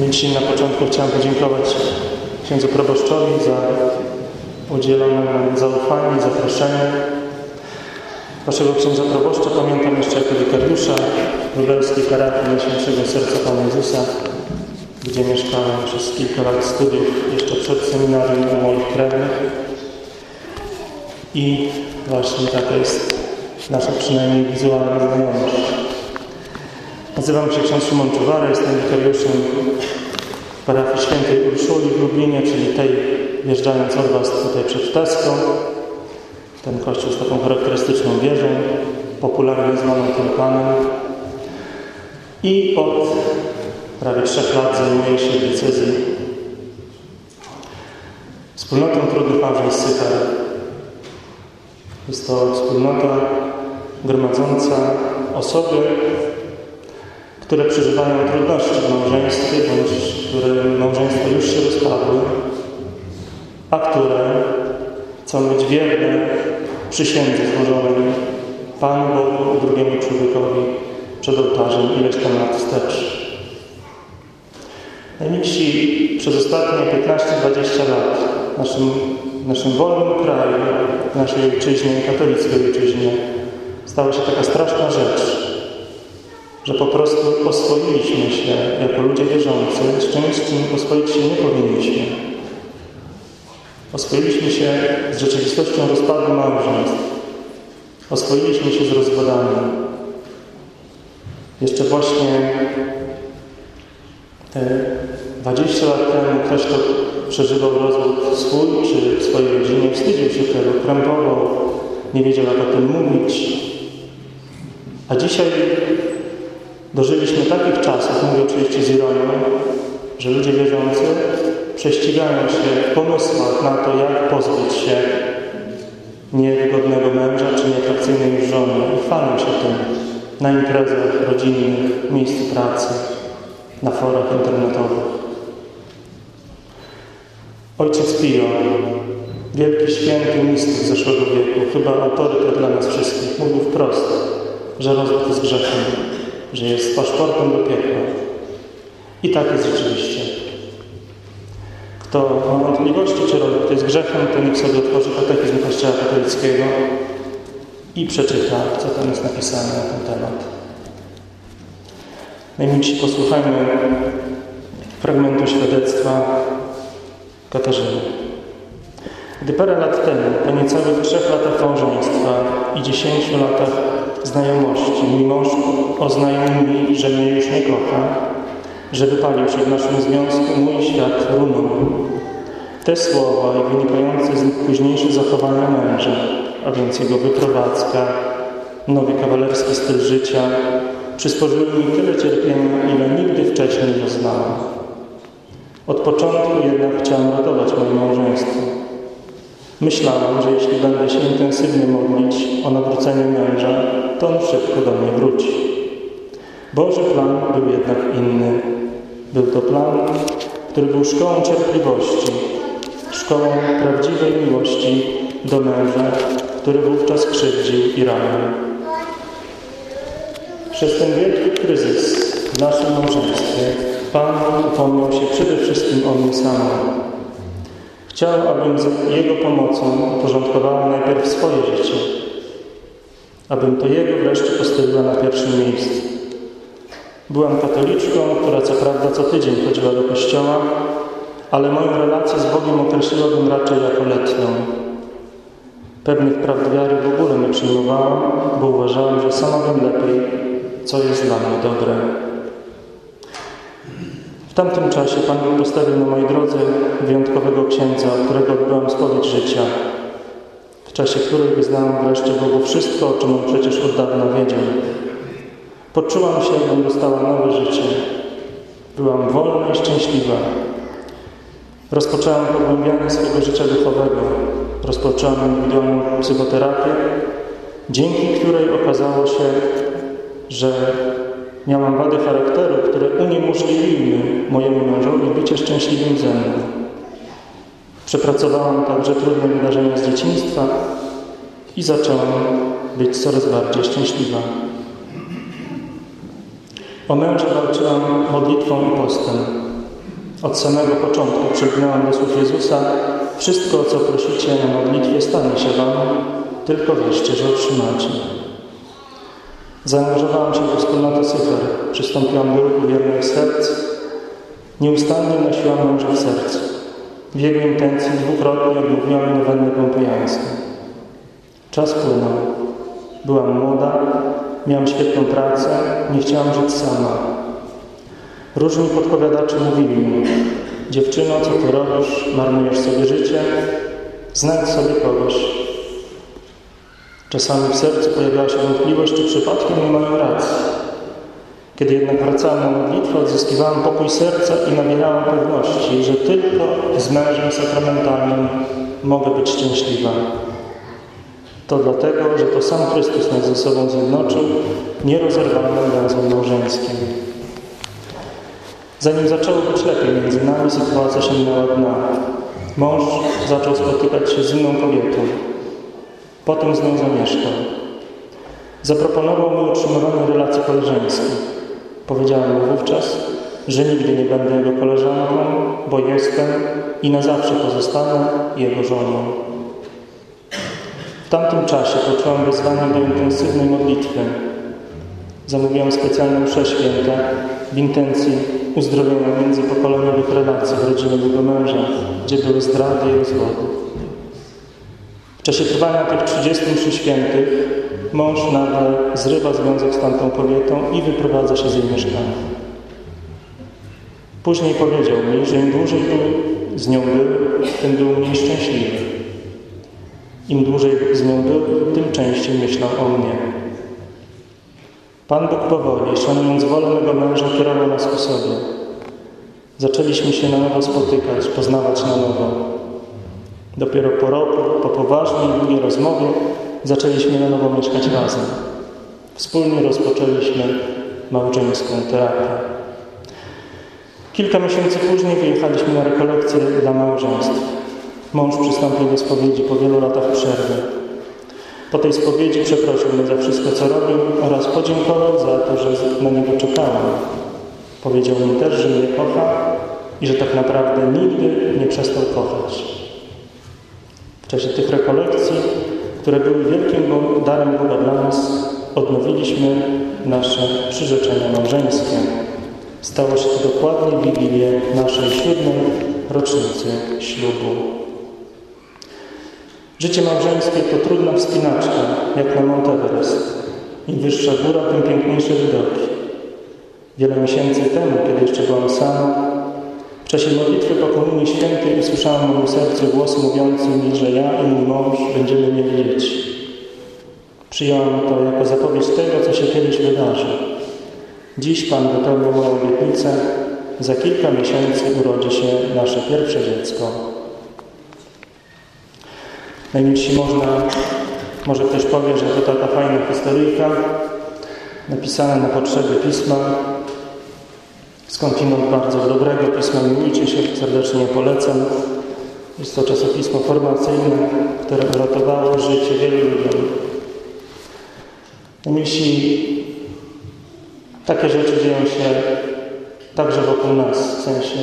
Dzisiaj na początku chciałem podziękować księdzu proboszczowi za udzielone nam zaufanie i zaproszenie. Waszego księdza proboszcza pamiętam jeszcze jako wikariusza lubelskiej parafii Najświętszego Serca Pana Jezusa, gdzie mieszkałem przez kilka lat studiów jeszcze przed seminarium u moich krewnych. I właśnie taka jest nasza przynajmniej wizualna znajomość. Nazywam się ksiądz Szymon Czuwara, jestem wikariuszem parafii świętej Urszuli w Lublinie, czyli tej wjeżdżając od Was tutaj przed Tesco. Ten kościół z taką charakterystyczną wieżą, popularnie zwaną tympanem. I od prawie trzech lat zajmuję się w decyzji wspólnotą trudnych małżeństw Sychar. Jest to wspólnota gromadząca osoby, które przeżywają trudności w małżeństwie, bądź które małżeństwa już się rozpadły, a które chcą być wierne przysiędze złożonej Panu Bogu i drugiemu człowiekowi przed ołtarzem ileś tam lat wstecz. Najmilsi przez ostatnie 15-20 lat w naszym, w naszym wolnym kraju, w naszej ojczyźnie, katolickiej ojczyźnie, stała się taka straszna rzecz, że po prostu oswoiliśmy się jako ludzie wierzący z czymś, czym oswoić się nie powinniśmy. Oswoiliśmy się z rzeczywistością rozpadu małżeństw. Oswoiliśmy się z rozwodami. Jeszcze właśnie 20 lat temu ktoś, kto przeżywał rozwód swój czy w swojej rodzinie, wstydził się tego, krępował, nie wiedział jak o tym mówić. A dzisiaj dożyliśmy takich czasów, mówię oczywiście z ironią, że ludzie wierzący prześcigają się w pomysłach na to, jak pozbyć się niewygodnego męża czy nieatrakcyjnej już żony i chwalą się tym na imprezach rodzinnych, miejscu pracy, na forach internetowych. Ojciec Pio, wielki święty mistyk zeszłego wieku, chyba autorytet dla nas wszystkich, mówił wprost, że rozwód jest grzechem, że jest paszportem do piekła. I tak jest rzeczywiście. Kto ma wątpliwości, czy rozwód jest grzechem, to niech sobie otworzy katechizm Kościoła katolickiego i przeczyta, co tam jest napisane na ten temat. Najmilsi posłuchajmy fragmentu świadectwa Katarzyny. Gdy parę lat temu, po niecałych trzech latach małżeństwa i dziesięciu latach znajomości, mąż oznajmił mi, że mnie już nie kocha, że wypalił się w naszym związku, mój świat runął. Te słowa i wynikające z nich późniejsze zachowania męża, a więc jego wyprowadzka, nowy kawalerski styl życia, przysporzyły mi tyle cierpienia, ile nigdy wcześniej nie znałam. Od początku jednak chciałam ratować moje małżeństwo. Myślałam, że jeśli będę się intensywnie modlić o nawrócenie męża, to on szybko do mnie wróci. Boży plan był jednak inny. Był to plan, który był szkołą cierpliwości, szkołą prawdziwej miłości do męża, który wówczas krzywdził i ranił. Przez ten wielki kryzys w naszym małżeństwie Pan upomniał się przede wszystkim o mnie samą. Chciał, abym z Jego pomocą uporządkowała najpierw swoje życie, abym to Jego wreszcie postawiła na pierwszym miejscu. Byłam katoliczką, która co prawda co tydzień chodziła do kościoła, ale moją relację z Bogiem określiłabym raczej jako letnią. Pewnych prawd wiary w ogóle nie przyjmowałam, bo uważałam, że sama wiem lepiej, co jest dla mnie dobre. W tamtym czasie Pan postawił na mojej drodze wyjątkowego księdza, którego odbyłam spowiedź życia, w czasie której wyznałam wreszcie Bogu wszystko, o czym On przecież od dawna wiedział. Poczułam się, jakbym dostała nowe życie. Byłam wolna i szczęśliwa. Rozpoczęłam pogłębianie swojego życia duchowego. Rozpoczęłam indywidualną psychoterapię, dzięki której okazało się, że miałam wady charakteru, które uniemożliwiły mojemu mężowi bycie szczęśliwym ze mną. Przepracowałam także trudne wydarzenia z dzieciństwa i zaczęłam być coraz bardziej szczęśliwa. O męża walczyłam modlitwą i postem. Od samego początku przygnąłem do słów Jezusa Wszystko, o co prosicie na modlitwie, stanie się Wam, tylko wierzcie, że otrzymacie. Zaangażowałem się we wspólnotę Syfer, przystąpiłam do ruchu wiernych serc, nieustannie nosiłam męża w sercu. W jego intencji dwukrotnie odmówiłem nowennę pompejańską. Czas płynął. Byłam młoda, miałam świetną pracę, nie chciałam żyć sama. Różni podpowiadacze mówili mi, dziewczyno, co ty robisz, marnujesz sobie życie, znajdź sobie kogoś. Czasami w sercu pojawiała się wątpliwość, czy przypadkiem nie mają racji. Kiedy jednak wracałem na modlitwę, odzyskiwałem pokój serca i nabierałem pewności, że tylko z mężem sakramentalnym mogę być szczęśliwa. To dlatego, że to sam Chrystus nas ze sobą zjednoczył nierozerwalnym razem małżeńskim. Zanim zaczęło być lepiej między nami, sytuacja się miała dna. Mąż zaczął spotykać się z inną kobietą. Potem z nią zamieszkał. Zaproponował mi utrzymywanie relacji koleżeńskich. Powiedziałem mu wówczas, że nigdy nie będę jego koleżanką, bo jestem i na zawsze pozostanę jego żoną. W tamtym czasie poczułam wezwanie do intensywnej modlitwy. Zamówiłam specjalną mszę świętą w intencji uzdrowienia międzypokoleniowych relacji w rodzinie mojego męża, gdzie były zdrady i rozwody. W czasie trwania tych 30 mszy świętych mąż nagle zrywa związek z tamtą kobietą i wyprowadza się z jej mieszkania. Później powiedział mi, że im dłużej był z nią był, tym był mniej szczęśliwy. Im dłużej z nią był, tym częściej myślał o mnie. Pan Bóg powoli, szanując wolę mego męża, kierował nas ku sobie. Zaczęliśmy się na nowo spotykać, poznawać na nowo. Dopiero po roku, po poważnej i długiej rozmowie, zaczęliśmy na nowo mieszkać razem. Wspólnie rozpoczęliśmy małżeńską terapię. Kilka miesięcy później wyjechaliśmy na rekolekcję dla małżeństw. Mąż przystąpił do spowiedzi po wielu latach przerwy. Po tej spowiedzi przeprosił mnie za wszystko, co robił oraz podziękował za to, że na niego czekałem. Powiedział mi też, że mnie kocha i że tak naprawdę nigdy nie przestał kochać. Czasie tych rekolekcji, które były wielkim darem Boga dla nas, odnowiliśmy nasze przyrzeczenia małżeńskie. Stało się to dokładnie w Wigilię naszej siódmej rocznicy ślubu. Życie małżeńskie to trudna wspinaczka, jak na Mount Everest. Im wyższa góra, tym piękniejsze widoki. Wiele miesięcy temu, kiedy jeszcze byłam sam, w czasie modlitwy po Komunii Świętej usłyszałam w moim sercu głos mówiący mi, że ja i mój mąż będziemy mieli dzieci. Przyjąłem to jako zapowiedź tego, co się kiedyś wydarzy. Dziś Pan wypełnił moją obietnicę. Za kilka miesięcy urodzi się nasze pierwsze dziecko. Najmilsi można, może ktoś powie, że to taka fajna historyjka, napisana na potrzeby pisma, skądinąd bardzo dobrego pisma. Miłujcie się, serdecznie polecam. Jest to czasopismo formacyjne, które uratowało życie wielu ludziom. Najmilsi, takie rzeczy dzieją się także wokół nas, w sensie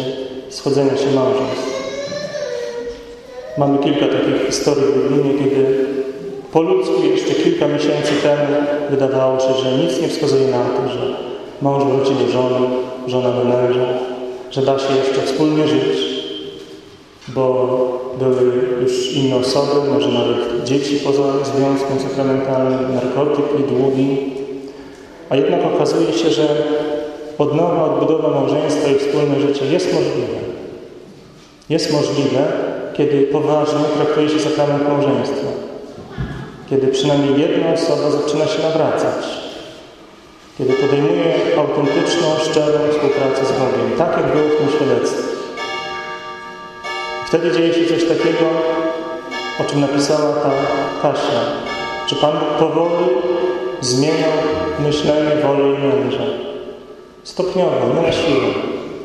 schodzenia się małżeństw. Mamy kilka takich historii w Lublinie, kiedy po ludzku jeszcze kilka miesięcy temu wydawało się, że nic nie wskazuje na to, że mąż wróci do żony, żona do męża, że da się jeszcze wspólnie żyć, bo były już inne osoby, może nawet dzieci poza związkiem sakramentalnym, narkotyki, długi. A jednak okazuje się, że odnowa, odbudowa małżeństwa i wspólne życie jest możliwe. Jest możliwe, kiedy poważnie traktuje się sakrament małżeństwa. Kiedy przynajmniej jedna osoba zaczyna się nawracać. Kiedy podejmuje autentyczną, szczerą współpracę z Bogiem. Tak jak było w tym świadectwie. Wtedy dzieje się coś takiego, o czym napisała ta Kasia. Czy Pan Bóg powoli zmieniał myślenie, wolę i męża. Stopniowo, nie na siłę.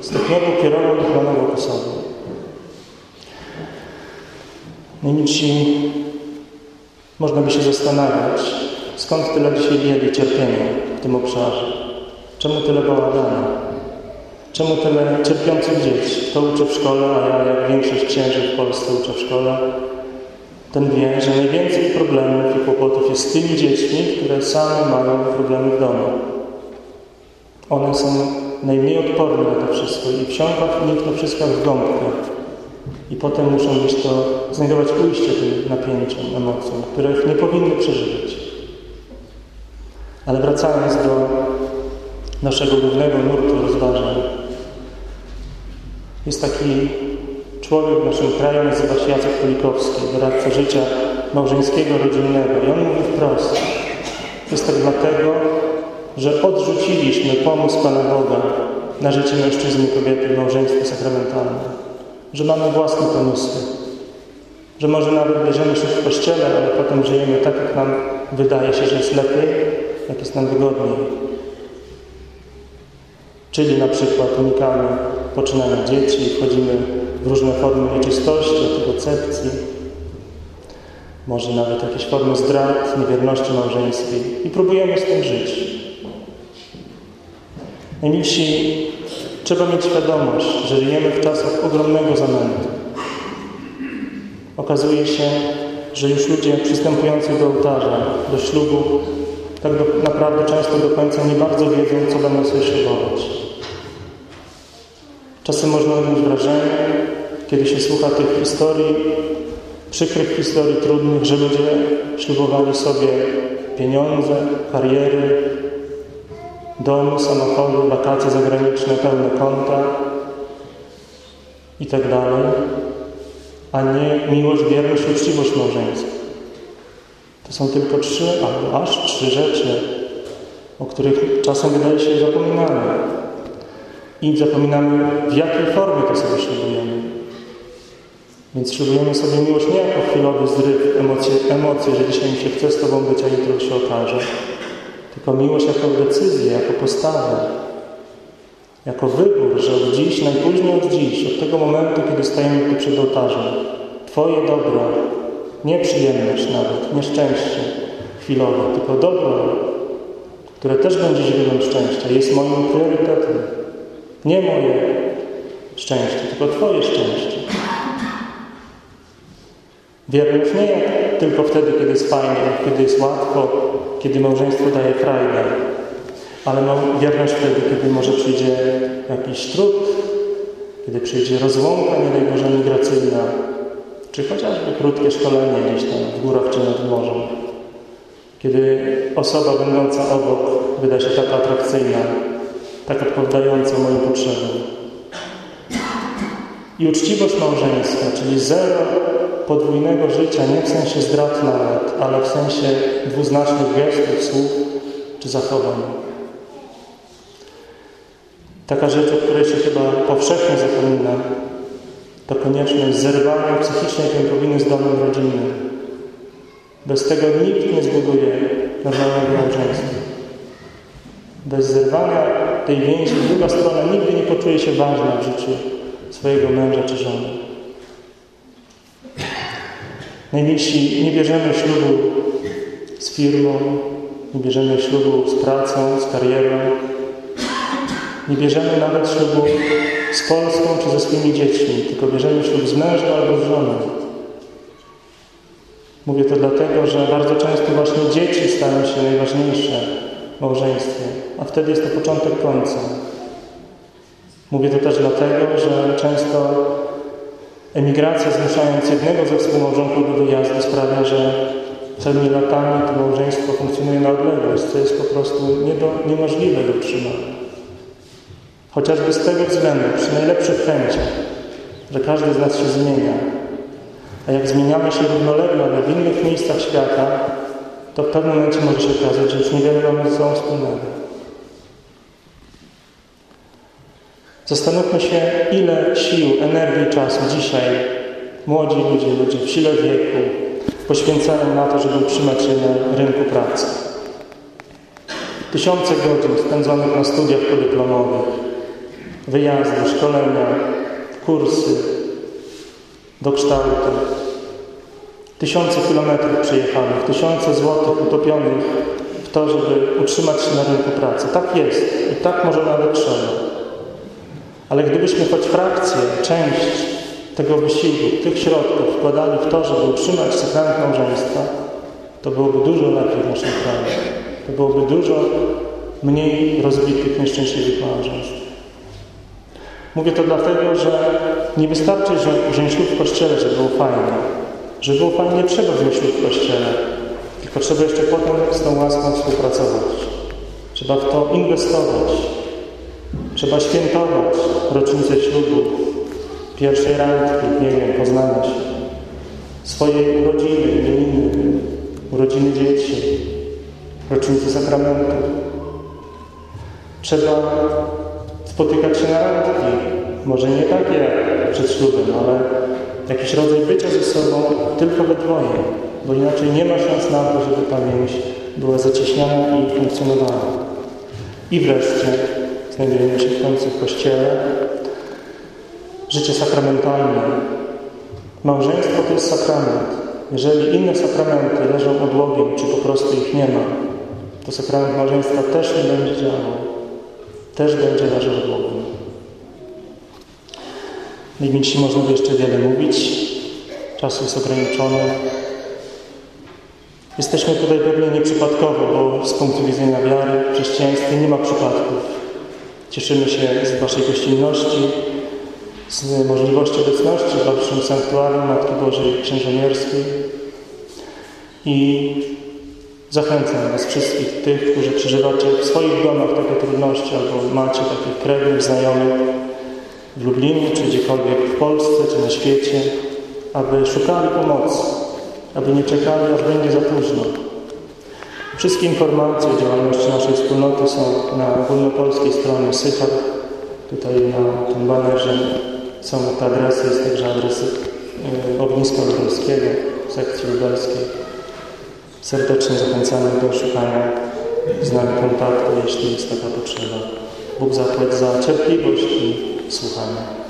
Stopniowo kierował ich na nowo ku sobie. Można by się zastanawiać, skąd tyle dzisiaj biedy cierpienia w tym obszarze? Czemu tyle bałaganu? Czemu tyle cierpiących dzieci? Kto uczy w szkole, a ja jak większość księży w Polsce uczę w szkole, ten wie, że najwięcej problemów i kłopotów jest z tymi dziećmi, które same mają problemy w domu. One są najmniej odporne na to wszystko i wsiąka w nich to wszystko w gąbkę. I potem muszą być to, znajdować ujście tym napięciom, emocjom, których nie powinny przeżywać. Ale wracając do naszego głównego nurtu rozważań, jest taki człowiek w naszym kraju, nazywa się Jacek Polikowski, doradca życia małżeńskiego, rodzinnego. I on mówi wprost, jest tak dlatego, że odrzuciliśmy pomysł Pana Boga na życie mężczyzny i kobiety w małżeństwie sakramentalnym. Że mamy własne pomysły. Że może nawet bierzemy się w kościele, ale potem żyjemy tak, jak nam wydaje się, że jest lepiej, jak jest nam wygodniej. Czyli na przykład unikamy poczynania dzieci, wchodzimy w różne formy nieczystości, antykoncepcji, może nawet jakieś formy zdrad, niewierności małżeńskiej i próbujemy z tym żyć. Najmilsi, trzeba mieć świadomość, że żyjemy w czasach ogromnego zamętu. Okazuje się, że już ludzie przystępujący do ołtarza, do ślubu, tak do, naprawdę często do końca nie bardzo wiedzą, co będą sobie ślubować. Czasem można odnieść wrażenie, kiedy się słucha tych historii, przykrych historii trudnych, że ludzie ślubowali sobie pieniądze, kariery, domu, samochody, wakacje zagraniczne, pełne konta i tak a nie miłość, wierność, uczciwość małżeńska. To są tylko trzy, albo aż trzy rzeczy, o których czasem wydaje się zapominamy. I zapominamy, w jakiej formie to sobie ślubujemy. Więc ślubujemy sobie miłość nie jako chwilowy zryw, emocje, emocje, że dzisiaj mi się chce z Tobą być, a jutro się okaże. Tylko miłość jako decyzję, jako postawę, jako wybór, że od dziś, najpóźniej od dziś, od tego momentu, kiedy stajemy tu przed ołtarzem, Twoje dobro, nie przyjemność nawet, nieszczęście chwilowe, tylko dobro, które też będzie źródłem szczęścia, jest moim priorytetem. Nie moje szczęście, tylko Twoje szczęście. Wierność nie tylko wtedy, kiedy jest fajnie, kiedy jest łatwo, kiedy małżeństwo daje frajdę, ale wierność wtedy, kiedy może przyjdzie jakiś trud, kiedy przyjdzie rozłąka, nie daj Boże, migracyjna, czy chociażby krótkie szkolenie gdzieś tam w górach czy nad morzem. Kiedy osoba będąca obok wyda się taka atrakcyjna, tak odpowiadająca moim potrzebom. I uczciwość małżeńska, czyli zero podwójnego życia, nie w sensie zdrad nawet, ale w sensie dwuznacznych gestów, słów czy zachowań. Taka rzecz, o której się chyba powszechnie zapomina, to konieczność zerwania psychicznej pępowiny z domem rodzinnym. Bez tego nikt nie zbuduje normalnego małżeństwa. Bez zerwania tej więzi druga strona nigdy nie poczuje się ważna w życiu swojego męża czy żony. Najmilsi, nie bierzemy ślubu z firmą, nie bierzemy ślubu z pracą, z karierą, nie bierzemy nawet ślubu z Polską czy ze swoimi dziećmi, tylko bierzemy ślub z mężem albo z żoną. Mówię to dlatego, że bardzo często właśnie dzieci stają się najważniejsze w małżeństwie, a wtedy jest to początek końca. Mówię to też dlatego, że często emigracja zmuszając jednego ze współmałżonków do wyjazdu sprawia, że całymi latami to małżeństwo funkcjonuje na odległość, co jest po prostu niemożliwe do utrzymania. Chociażby z tego względu, przy najlepszych chęciach, że każdy z nas się zmienia. A jak zmieniamy się równolegle, ale w innych miejscach świata, to w pewnym momencie może się okazać, że już niewiele mamy ze sobą wspólnego. Zastanówmy się, ile sił, energii, czasu dzisiaj młodzi ludzie, ludzie w sile wieku poświęcają na to, żeby utrzymać się na rynku pracy. Tysiące godzin spędzonych na studiach podyplomowych, wyjazdy, szkolenia, kursy, dokształty. Tysiące kilometrów przejechanych, tysiące złotych utopionych w to, żeby utrzymać się na rynku pracy. Tak jest i tak może nawet trzeba. Ale gdybyśmy choć frakcję, część tego wysiłku, tych środków wkładali w to, żeby utrzymać sakrament małżeństwa, to byłoby dużo lepiej w naszym kraju. To byłoby dużo mniej rozbitych, nieszczęśliwych małżeństw. Mówię to dlatego, że nie wystarczy wziąć ślub w kościele, żeby było fajnie. Żeby było fajnie, nie trzeba wziąć ślub w kościele, tylko trzeba jeszcze potem z tą łaską współpracować. Trzeba w to inwestować. Trzeba świętować rocznicę ślubu, pierwszej randki, nie wiem, poznania się, swojej urodziny, imieniny, urodziny dzieci, rocznicy sakramentu. Trzeba spotykać się na randki. Może nie tak jak przed ślubem, ale jakiś rodzaj bycia ze sobą tylko we dwoje, bo inaczej nie ma szans na to, żeby ta więź była zacieśniana i funkcjonowała. I wreszcie znajdujemy się w końcu w Kościele. Życie sakramentalne. Małżeństwo to jest sakrament. Jeżeli inne sakramenty leżą odłogiem, czy po prostu ich nie ma, to sakrament małżeństwa też nie będzie działał też będzie leżał w Bogu. I dzisiaj można by jeszcze wiele mówić. Czas jest ograniczony. Jesteśmy tutaj pewnie nieprzypadkowo, bo z punktu widzenia wiary w chrześcijaństwie nie ma przypadków. Cieszymy się z Waszej gościnności, z możliwości obecności w Waszym sanktuarium Matki Bożej Księżomierskiej i Zachęcam Was wszystkich, tych, którzy przeżywacie w swoich domach takie trudności albo macie takich krewnych, znajomych w Lublinie czy gdziekolwiek w Polsce czy na świecie, aby szukali pomocy, aby nie czekali, aż będzie za późno. Wszystkie informacje o działalności naszej wspólnoty są na ogólnopolskiej stronie Sychar. Tutaj na tym banerze są te adresy, jest także adres y, ogniska lubelskiego, sekcji lubelskiej. Serdecznie zachęcamy do szukania z nami kontaktu, jeśli jest taka potrzeba. Bóg zapłać za cierpliwość i słuchanie.